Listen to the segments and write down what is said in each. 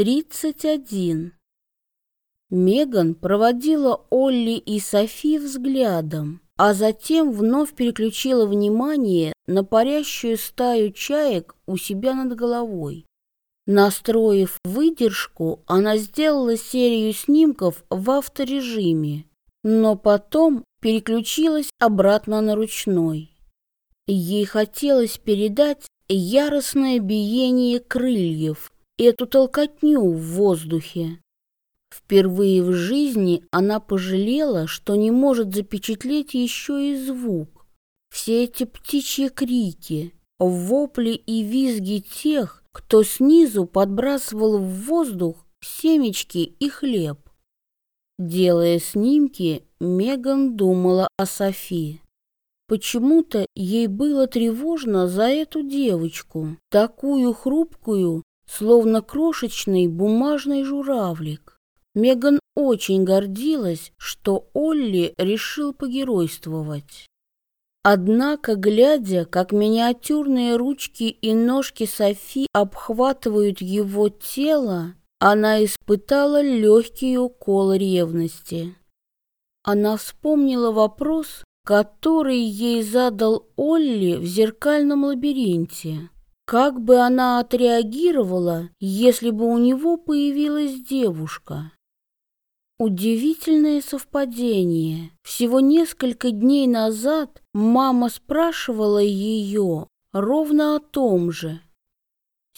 31. Меган проводила Олли и Софи взглядом, а затем вновь переключила внимание на парящую стаю чаек у себя над головой. Настроив выдержку, она сделала серию снимков в авторежиме, но потом переключилась обратно на ручной. Ей хотелось передать яростное биение крыльев, эту толкотню в воздухе. Впервые в жизни она пожалела, что не может запечатлеть еще и звук. Все эти птичьи крики, вопли и визги тех, кто снизу подбрасывал в воздух семечки и хлеб. Делая снимки, Меган думала о Софии. Почему-то ей было тревожно за эту девочку, такую хрупкую словно крошечный бумажный журавлик. Меган очень гордилась, что Олли решил погеройствовать. Однако, глядя, как миниатюрные ручки и ножки Софи обхватывают его тело, она испытала легкий укол ревности. Она вспомнила вопрос, который ей задал Олли в зеркальном лабиринте. Как бы она отреагировала, если бы у него появилась девушка? Удивительное совпадение. Всего несколько дней назад мама спрашивала ее ровно о том же.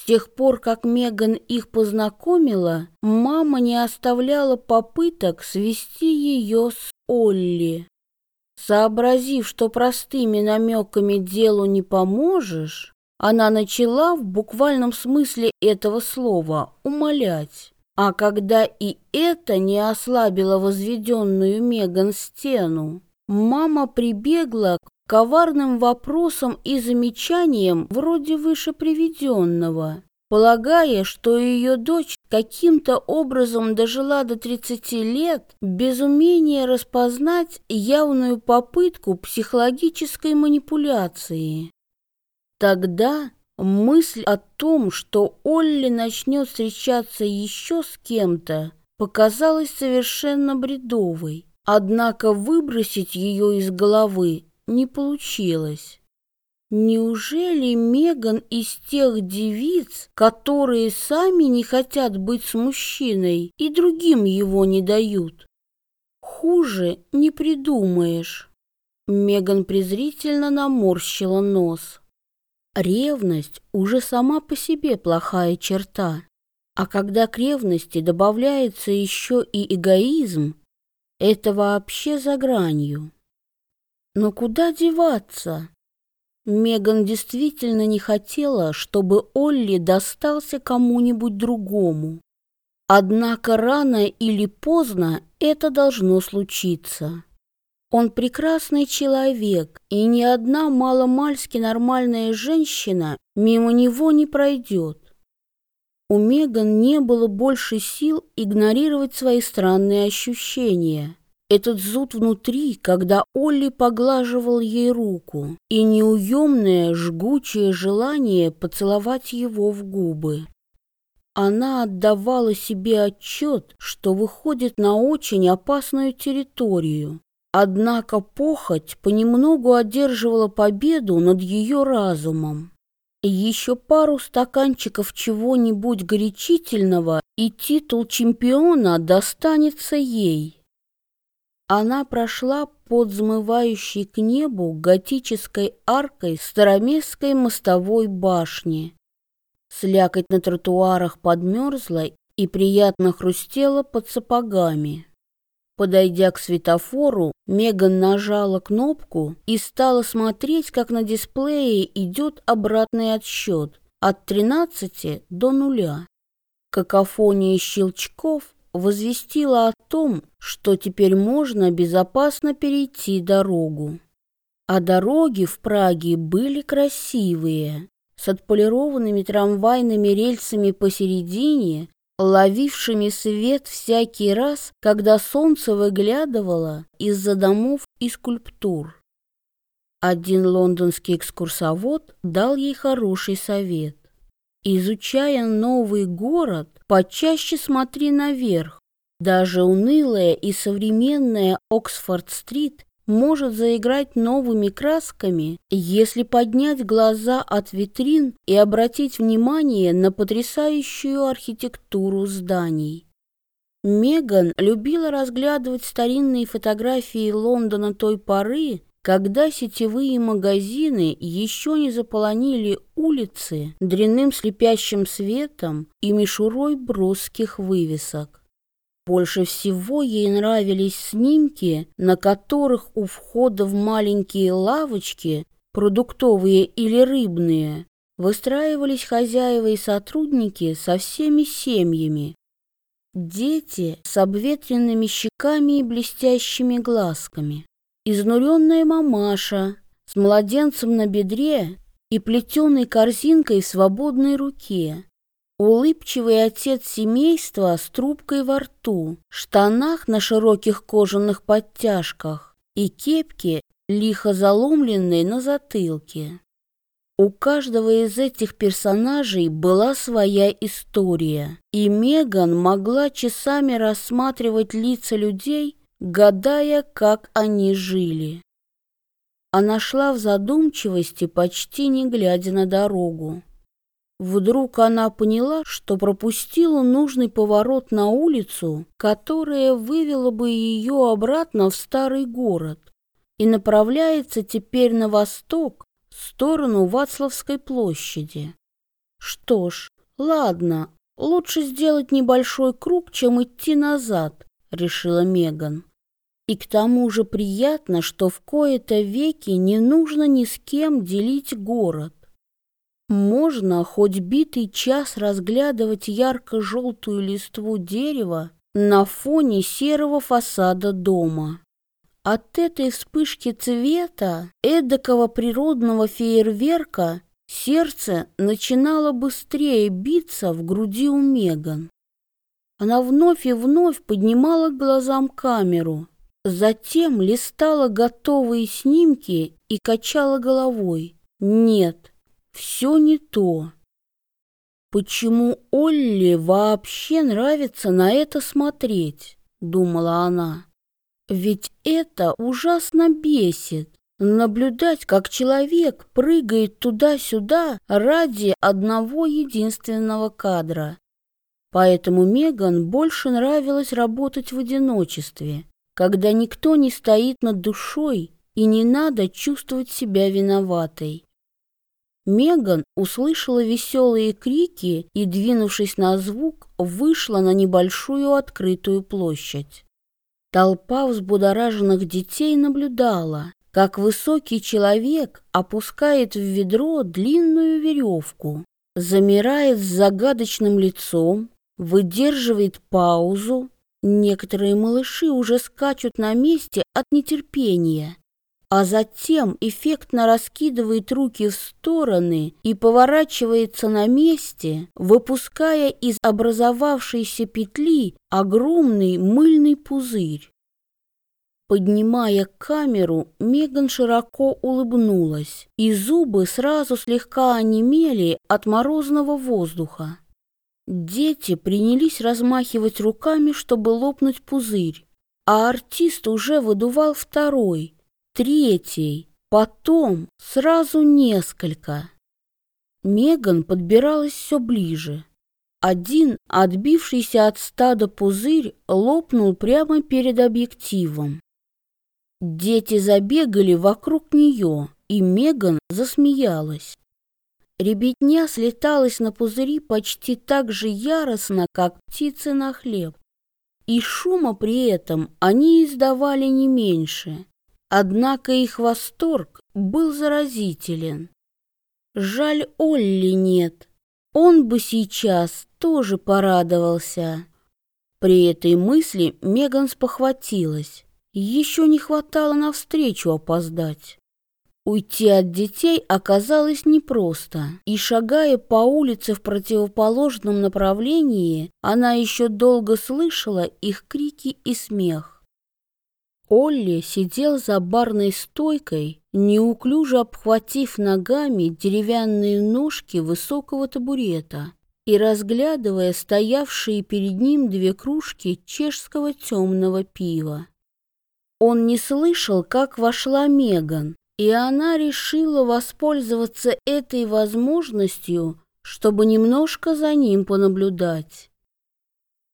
С тех пор, как Меган их познакомила, мама не оставляла попыток свести ее с Олли. Сообразив, что простыми намеками делу не поможешь, она начала в буквальном смысле этого слова умолять. А когда и это не ослабило возведенную Меган стену, мама прибегла к коварным вопросам и замечаниям вроде выше приведенного, полагая, что ее дочь каким-то образом дожила до 30 лет без умения распознать явную попытку психологической манипуляции. Тогда мысль о том, что Олли начнет встречаться еще с кем-то, показалась совершенно бредовой. Однако выбросить ее из головы не получилось. Неужели Меган из тех девиц, которые сами не хотят быть с мужчиной и другим его не дают? Хуже не придумаешь. Меган презрительно наморщила нос. Ревность уже сама по себе плохая черта. А когда к ревности добавляется еще и эгоизм, это вообще за гранью. Но куда деваться? Меган действительно не хотела, чтобы Олли достался кому-нибудь другому. Однако рано или поздно это должно случиться. Он прекрасный человек, и ни одна маломальски нормальная женщина мимо него не пройдет. У Меган не было больше сил игнорировать свои странные ощущения. Этот зуд внутри, когда Олли поглаживал ей руку, и неуемное жгучее желание поцеловать его в губы. Она отдавала себе отчет, что выходит на очень опасную территорию, Однако похоть понемногу одерживала победу над ее разумом. Еще пару стаканчиков чего-нибудь горячительного, и титул чемпиона достанется ей. Она прошла под взмывающей к небу готической аркой староместской мостовой башни. Слякоть на тротуарах подмерзла и приятно хрустела под сапогами. Подойдя к светофору, Меган нажала кнопку и стала смотреть, как на дисплее идет обратный отсчет от 13 до нуля. Какофония щелчков возвестила о том, что теперь можно безопасно перейти дорогу. А дороги в Праге были красивые, с отполированными трамвайными рельсами посередине ловившими свет всякий раз, когда солнце выглядывало из-за домов и скульптур. Один лондонский экскурсовод дал ей хороший совет. Изучая новый город, почаще смотри наверх. Даже унылая и современная Оксфорд-стрит может заиграть новыми красками, если поднять глаза от витрин и обратить внимание на потрясающую архитектуру зданий. Меган любила разглядывать старинные фотографии Лондона той поры, когда сетевые магазины еще не заполонили улицы дрянным слепящим светом и мишурой броских вывесок. Больше всего ей нравились снимки, на которых у входа в маленькие лавочки, продуктовые или рыбные, выстраивались хозяева и сотрудники со всеми семьями. Дети с обветренными щеками и блестящими глазками. Изнуренная мамаша с младенцем на бедре и плетеной корзинкой в свободной руке. Улыбчивый отец семейства с трубкой во рту, штанах на широких кожаных подтяжках и кепке, лихо заломленной на затылке. У каждого из этих персонажей была своя история, и Меган могла часами рассматривать лица людей, гадая, как они жили. Она шла в задумчивости, почти не глядя на дорогу. Вдруг она поняла, что пропустила нужный поворот на улицу, которая вывела бы ее обратно в старый город, и направляется теперь на восток, в сторону Вацлавской площади. Что ж, ладно, лучше сделать небольшой круг, чем идти назад, решила Меган. И к тому же приятно, что в кои-то веки не нужно ни с кем делить город. Можно хоть битый час разглядывать ярко-желтую листву дерева на фоне серого фасада дома. От этой вспышки цвета, эдакого природного фейерверка, сердце начинало быстрее биться в груди у Меган. Она вновь и вновь поднимала к глазам камеру, затем листала готовые снимки и качала головой. Нет, все не то. Почему Олли вообще нравится на это смотреть, думала она. Ведь это ужасно бесит. Наблюдать, как человек прыгает туда-сюда ради одного единственного кадра. Поэтому Меган больше нравилось работать в одиночестве, когда никто не стоит над душой и не надо чувствовать себя виноватой. Меган услышала веселые крики и, двинувшись на звук, вышла на небольшую открытую площадь. Толпа взбудораженных детей наблюдала, как высокий человек опускает в ведро длинную веревку, замирает с загадочным лицом, выдерживает паузу. Некоторые малыши уже скачут на месте от нетерпения а затем эффектно раскидывает руки в стороны и поворачивается на месте, выпуская из образовавшейся петли огромный мыльный пузырь. Поднимая камеру, Меган широко улыбнулась, и зубы сразу слегка онемели от морозного воздуха. Дети принялись размахивать руками, чтобы лопнуть пузырь, а артист уже выдувал второй, третий, потом сразу несколько. Меган подбиралась все ближе. Один, отбившийся от стада пузырь, лопнул прямо перед объективом. Дети забегали вокруг нее, и Меган засмеялась. Ребятня слеталась на пузыри почти так же яростно, как птицы на хлеб. И шума при этом они издавали не меньше. Однако их восторг был заразителен. Жаль, Олли нет. Он бы сейчас тоже порадовался. При этой мысли Меган спохватилась. Еще не хватало навстречу опоздать. Уйти от детей оказалось непросто, и, шагая по улице в противоположном направлении, она еще долго слышала их крики и смех. Олли сидел за барной стойкой, неуклюже обхватив ногами деревянные ножки высокого табурета и разглядывая стоявшие перед ним две кружки чешского темного пива. Он не слышал, как вошла Меган, и она решила воспользоваться этой возможностью, чтобы немножко за ним понаблюдать.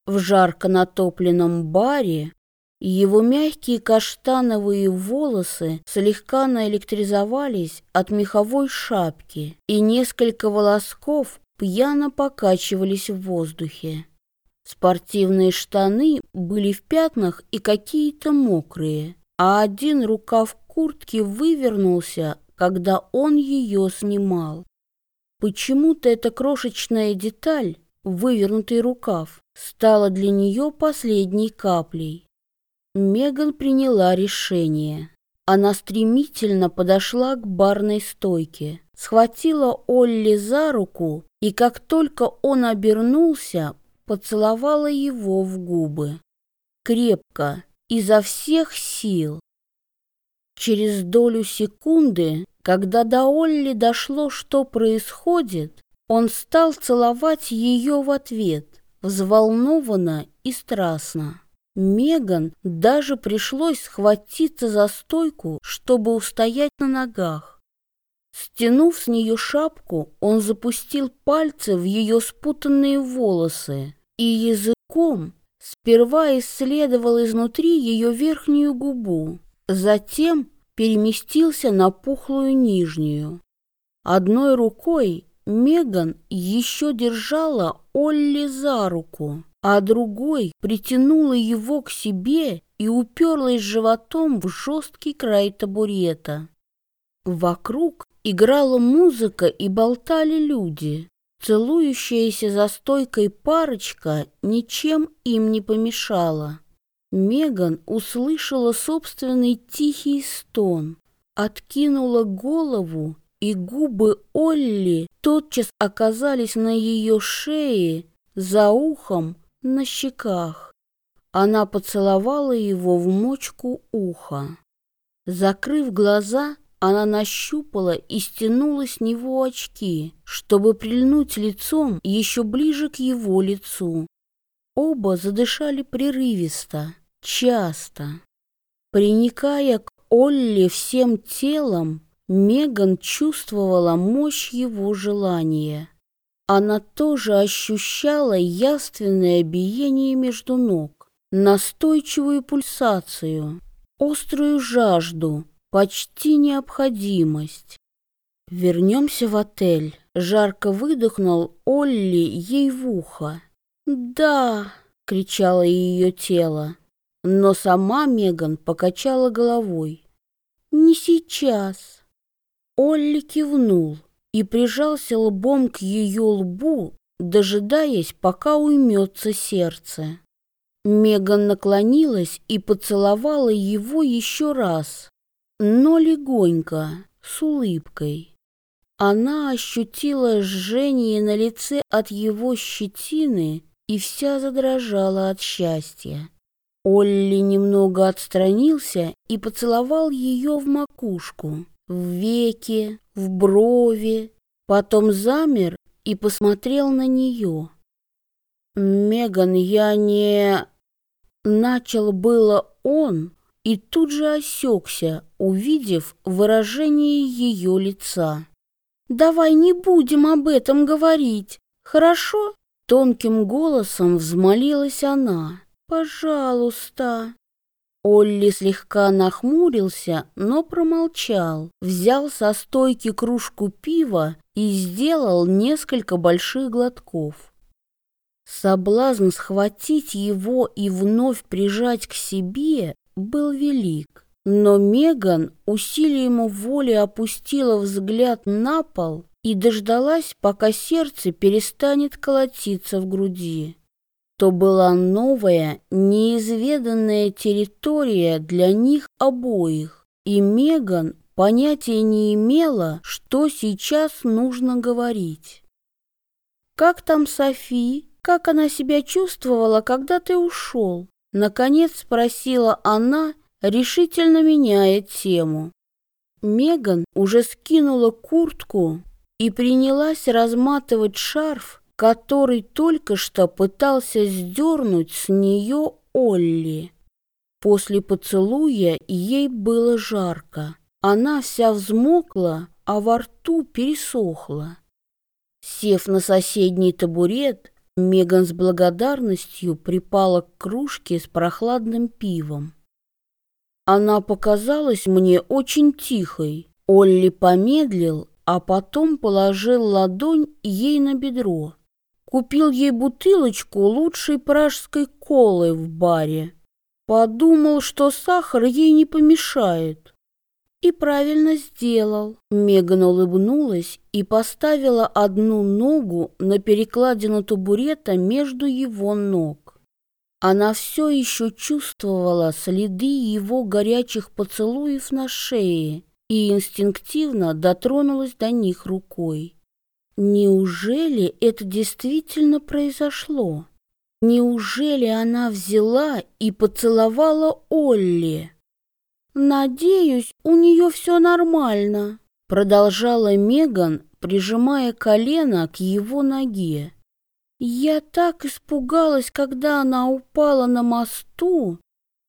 В жарко натопленном баре его мягкие каштановые волосы слегка наэлектризовались от меховой шапки, и несколько волосков пьяно покачивались в воздухе. Спортивные штаны были в пятнах и какие-то мокрые, а один рукав куртки вывернулся, когда он ее снимал. Почему-то эта крошечная деталь, вывернутый рукав, стала для нее последней каплей. Меган приняла решение. Она стремительно подошла к барной стойке, схватила Олли за руку и, как только он обернулся, поцеловала его в губы. Крепко, изо всех сил. Через долю секунды, когда до Олли дошло, что происходит, он стал целовать ее в ответ, взволнованно и страстно. Меган даже пришлось схватиться за стойку, чтобы устоять на ногах. Стянув с нее шапку, он запустил пальцы в ее спутанные волосы и языком сперва исследовал изнутри ее верхнюю губу, затем переместился на пухлую нижнюю. Одной рукой Меган еще держала Олли за руку, а другой притянула его к себе и уперлась животом в жесткий край табурета. Вокруг играла музыка и болтали люди. Целующаяся за стойкой парочка ничем им не помешала. Меган услышала собственный тихий стон, откинула голову, и губы Олли тотчас оказались на ее шее, за ухом, на щеках. Она поцеловала его в мочку уха. Закрыв глаза, она нащупала и стянула с него очки, чтобы прильнуть лицом еще ближе к его лицу. Оба задышали прерывисто, часто. Приникая к Олли всем телом, Меган чувствовала мощь его желания. Она тоже ощущала явственное биение между ног, настойчивую пульсацию, острую жажду, почти необходимость. «Вернемся в отель», — жарко выдохнул Олли ей в ухо. «Да!» — кричало ее тело, но сама Меган покачала головой. «Не сейчас!» Олли кивнул и прижался лбом к ее лбу, дожидаясь, пока уймется сердце. Меган наклонилась и поцеловала его еще раз, но легонько, с улыбкой. Она ощутила жжение на лице от его щетины и вся задрожала от счастья. Олли немного отстранился и поцеловал ее в макушку, в веки, в брови, потом замер и посмотрел на нее. «Меган, я не...» Начал было он, и тут же осекся, увидев выражение ее лица. «Давай не будем об этом говорить, хорошо?» Тонким голосом взмолилась она. «Пожалуйста». Олли слегка нахмурился, но промолчал, взял со стойки кружку пива и сделал несколько больших глотков. Соблазн схватить его и вновь прижать к себе был велик. Но Меган усилием воли опустила взгляд на пол и дождалась, пока сердце перестанет колотиться в груди. То была новая, неизведанная территория для них обоих, и Меган понятия не имела, что сейчас нужно говорить. «Как там Софи? Как она себя чувствовала, когда ты ушел?» Наконец спросила она, решительно меняя тему. Меган уже скинула куртку и принялась разматывать шарф, который только что пытался сдернуть с нее Олли. После поцелуя ей было жарко. Она вся взмокла, а во рту пересохла. Сев на соседний табурет, Меган с благодарностью припала к кружке с прохладным пивом. Она показалась мне очень тихой. Олли помедлил, а потом положил ладонь ей на бедро. Купил ей бутылочку лучшей пражской колы в баре. Подумал, что сахар ей не помешает. И правильно сделал. Меган улыбнулась и поставила одну ногу на перекладину табурета между его ног. Она все еще чувствовала следы его горячих поцелуев на шее и инстинктивно дотронулась до них рукой. Неужели это действительно произошло? Неужели она взяла и поцеловала Олли? «Надеюсь, у нее все нормально», — продолжала Меган, прижимая колено к его ноге. «Я так испугалась, когда она упала на мосту.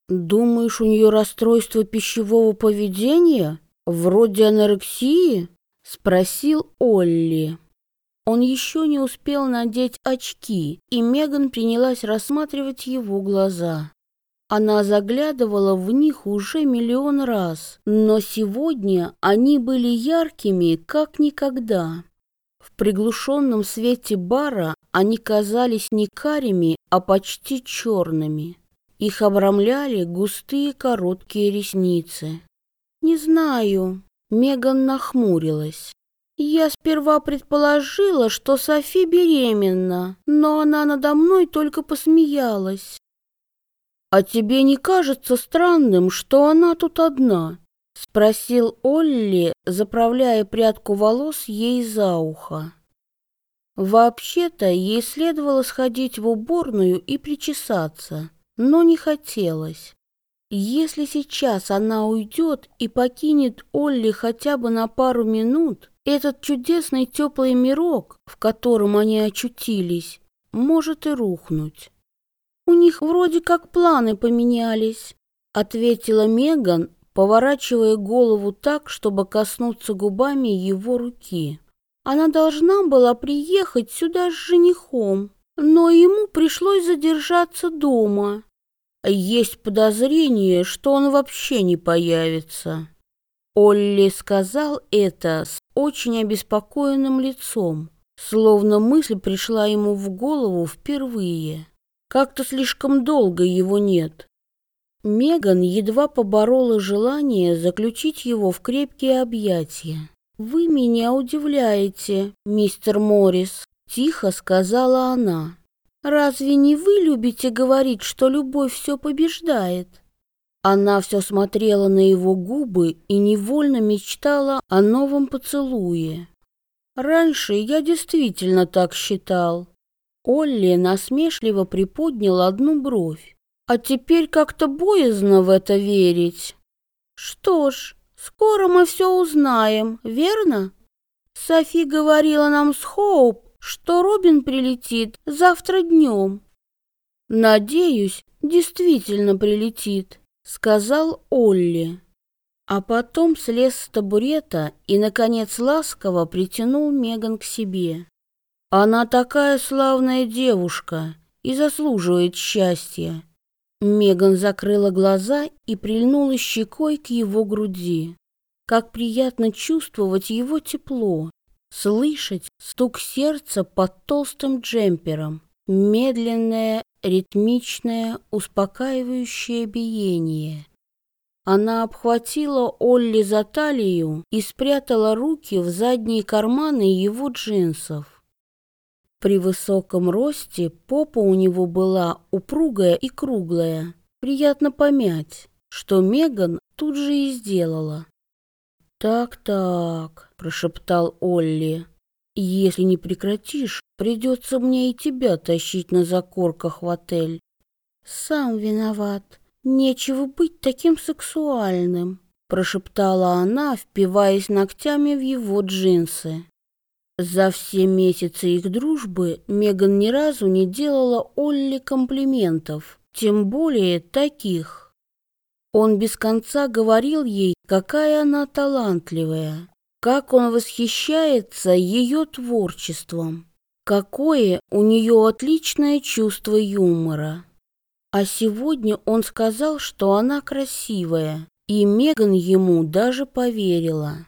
Думаешь, у нее расстройство пищевого поведения, вроде анорексии?» — спросил Олли. Он еще не успел надеть очки, и Меган принялась рассматривать его глаза. Она заглядывала в них уже миллион раз, но сегодня они были яркими, как никогда. В приглушенном свете бара они казались не карими, а почти черными. Их обрамляли густые короткие ресницы. «Не знаю», — Меган нахмурилась. «Я сперва предположила, что Софи беременна, но она надо мной только посмеялась. «А тебе не кажется странным, что она тут одна?» — спросил Олли, заправляя прядку волос ей за ухо. Вообще-то ей следовало сходить в уборную и причесаться, но не хотелось. Если сейчас она уйдет и покинет Олли хотя бы на пару минут, этот чудесный теплый мирок, в котором они очутились, может и рухнуть. «У них вроде как планы поменялись», — ответила Меган, поворачивая голову так, чтобы коснуться губами его руки. Она должна была приехать сюда с женихом, но ему пришлось задержаться дома. Есть подозрение, что он вообще не появится. Олли сказал это с очень обеспокоенным лицом, словно мысль пришла ему в голову впервые. Как-то слишком долго его нет. Меган едва поборола желание заключить его в крепкие объятия. «Вы меня удивляете, мистер Моррис», — тихо сказала она. «Разве не вы любите говорить, что любовь все побеждает?» Она все смотрела на его губы и невольно мечтала о новом поцелуе. «Раньше я действительно так считал», Олли насмешливо приподнял одну бровь. А теперь как-то боязно в это верить. Что ж, скоро мы все узнаем, верно? Софи говорила нам с Хоуп, что Робин прилетит завтра днем. Надеюсь, действительно прилетит, сказал Олли. А потом слез с табурета и, наконец, ласково притянул Меган к себе. Она такая славная девушка и заслуживает счастья. Меган закрыла глаза и прильнула щекой к его груди. Как приятно чувствовать его тепло, слышать стук сердца под толстым джемпером, медленное, ритмичное, успокаивающее биение. Она обхватила Олли за талию и спрятала руки в задние карманы его джинсов. При высоком росте попа у него была упругая и круглая, приятно помять, что Меган тут же и сделала. «Так-так», — прошептал Олли, — «если не прекратишь, придется мне и тебя тащить на закорках в отель». «Сам виноват», Нечего быть таким сексуальным, прошептала она, впиваясь ногтями в его джинсы. За все месяцы их дружбы Меган ни разу не делала Олли комплиментов, тем более таких. Он без конца говорил ей, какая она талантливая, как он восхищается ее творчеством, какое у нее отличное чувство юмора. А сегодня он сказал, что она красивая, и Меган ему даже поверила.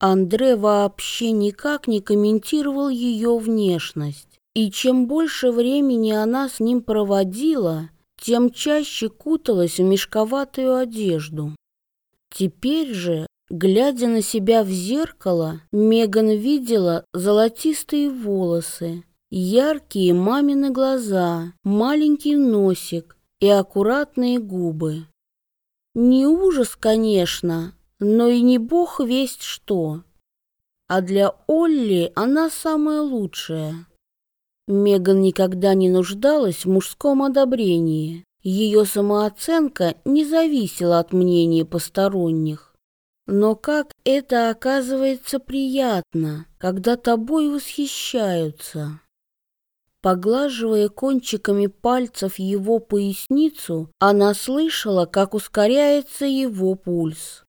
Андре вообще никак не комментировал ее внешность, и чем больше времени она с ним проводила, тем чаще куталась в мешковатую одежду. Теперь же, глядя на себя в зеркало, Меган видела золотистые волосы, яркие мамины глаза, маленький носик и аккуратные губы. Не ужас, конечно, но и не бог весть что. А для Олли она самая лучшая. Меган никогда не нуждалась в мужском одобрении. Ее самооценка не зависела от мнения посторонних. Но как это оказывается приятно, когда тобой восхищаются. Поглаживая кончиками пальцев его поясницу, она слышала, как ускоряется его пульс.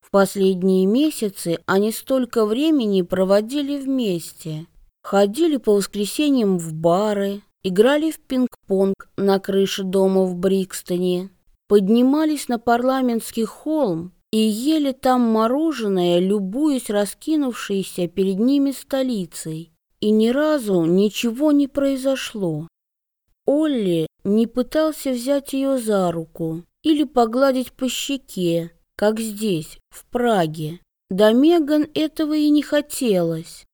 В последние месяцы они столько времени проводили вместе. Ходили по воскресеньям в бары, играли в пинг-понг на крыше дома в Брикстоне, поднимались на парламентский холм и ели там мороженое, любуясь раскинувшейся перед ними столицей и ни разу ничего не произошло. Олли не пытался взять ее за руку или погладить по щеке, как здесь, в Праге. Да Меган этого и не хотелось.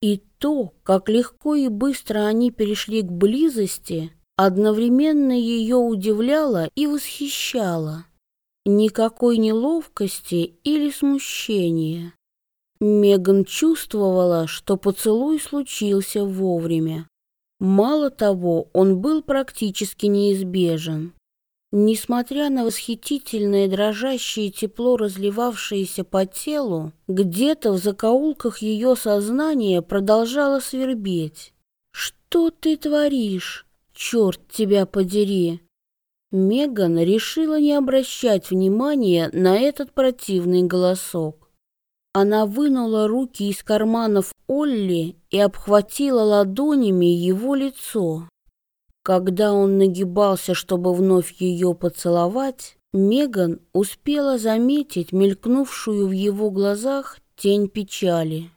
И то, как легко и быстро они перешли к близости, одновременно ее удивляло и восхищало. Никакой неловкости или смущения. Меган чувствовала, что поцелуй случился вовремя. Мало того, он был практически неизбежен. Несмотря на восхитительное дрожащее тепло, разливавшееся по телу, где-то в закоулках ее сознания продолжало свербеть. «Что ты творишь? Черт тебя подери!» Меган решила не обращать внимания на этот противный голосок. Она вынула руки из карманов Олли и обхватила ладонями его лицо. Когда он нагибался, чтобы вновь ее поцеловать, Меган успела заметить мелькнувшую в его глазах тень печали.